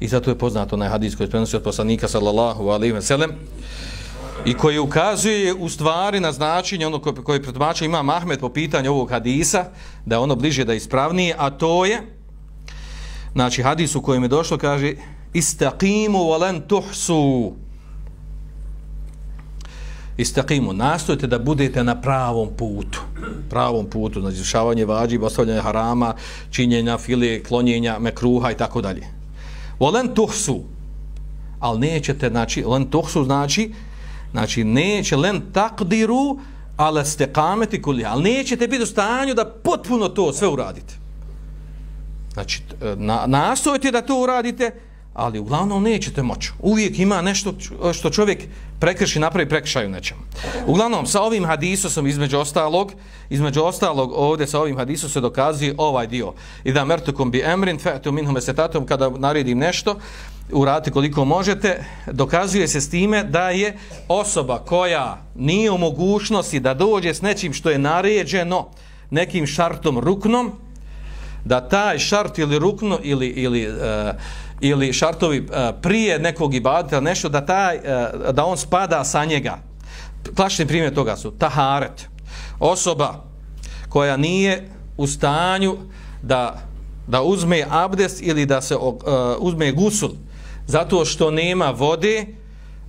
i zato je poznato onaj hadis koji je prenosio od poslanika sallallahu alaihi wa sallam i koji ukazuje u stvari na značenje ono koje, koje pretumača ima Mahmed po pitanju ovog hadisa da je ono bliže da je ispravnije a to je znači hadis u kojem je došlo kaže istaqimu walen tuhsu. Istaqimu nastojte da budete na pravom putu. Pravom putu znači izvršavanje vađi ostavljanje harama činjenja file klonjenja mekruha i tako dalje. Volen tuhsu. Al nećete znači len tuhsu znači znači neće len takdiru ale ste kameti kuli ali nećete biti u stanju da potpuno to sve uradite. Znači e, na, nastojite da to uradite ali uglavnom nećete moći. Uvijek ima nešto što čovjek prekrši, napravi prekršaj u nečem. Uglavnom, sa ovim hadisom između ostalog, između ostalog ovdje sa ovim hadisom se dokazuje ovaj dio. I da mertukum bi emrin, fe'tu minhum esetatum, kada naredim nešto, uradite koliko možete, dokazuje se s time da je osoba koja nije u mogućnosti da dođe s nečim što je naređeno nekim šartom ruknom, da taj šart ili rukno ili, ili uh, ili šartovi uh, prije nekog ibadeta nešto da taj uh, da on spada sa njega. Klasični primjer toga su taharet. Osoba koja nije u stanju da da uzme abdest ili da se uh, uzme gusul zato što nema vode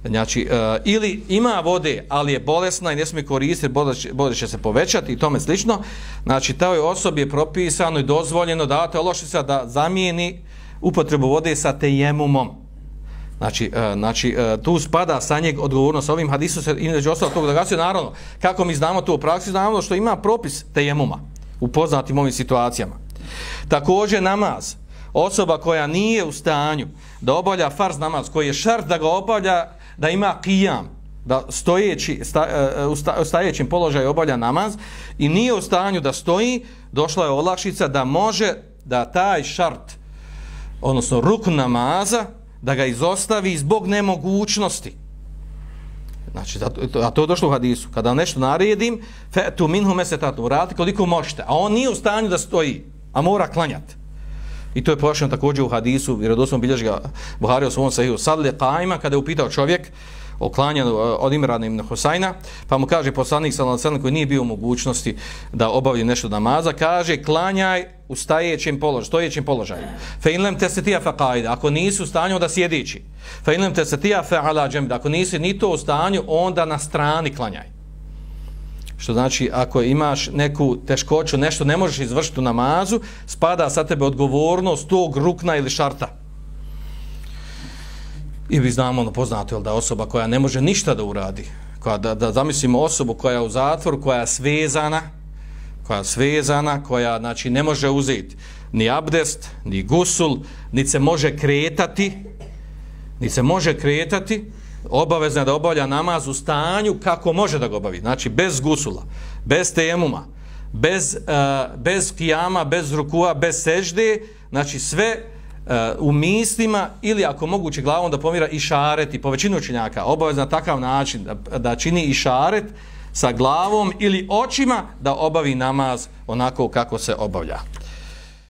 znači uh, ili ima vode ali je bolesna i ne smije koristiti bolest će se povećati i tome slično znači toj osobi je propisano i dozvoljeno da te lošica da zamijeni upotrebu vode sa tejemumom. Znači, uh, znači uh, tu spada sa njeg odgovornost. Ovim hadisom se inače ostalo tog da naravno, kako mi znamo to u praksi, znamo što ima propis tejemuma u poznatim ovim situacijama. Također namaz, osoba koja nije u stanju da obavlja farz namaz, koji je šart da ga obavlja, da ima kijam, da stojeći, sta, uh, u stajećem položaju obavlja namaz i nije u stanju da stoji, došla je olakšica da može da taj šart odnosno ruk namaza, da ga izostavi zbog nemogućnosti. Znači, a to je došlo u hadisu. Kada nešto naredim, fe tu minhu mesetatu, vrati koliko možete. A on nije u stanju da stoji, a mora klanjati. I to je pojašnjeno također u hadisu, jer od osmom bilježi ga Buhari u svom sahiju, sad li kajma, kada je upitao čovjek, oklanjan e, od Imrana ibn Husajna, pa mu kaže poslanik sallallahu koji nije bio u mogućnosti da obavi nešto namaza, kaže klanjaj u stajećem položaju, stojećem položaju. Fa in lam tastati'a fa qaida, ako nisu u stanju da sjedići. Fa in lam tastati'a fa 'ala jamb, ako nisi ni to u stanju, onda na strani klanjaj. Što znači, ako imaš neku teškoću, nešto ne možeš izvršiti u namazu, spada sa tebe odgovornost tog rukna ili šarta. I vi znamo ono poznato je da osoba koja ne može ništa da uradi, koja, da, da zamislimo osobu koja je u zatvoru, koja je svezana, koja je svezana, koja znači, ne može uzeti ni abdest, ni gusul, ni se može kretati, ni se može kretati, obavezna da obavlja namaz u stanju kako može da ga obavi. Znači, bez gusula, bez temuma, bez, uh, bez kijama, bez rukua, bez sežde, znači sve eh, u mislima ili ako moguće glavom da pomira i šaret i po većinu učenjaka obavezna takav način da, da čini i šaret sa glavom ili očima da obavi namaz onako kako se obavlja.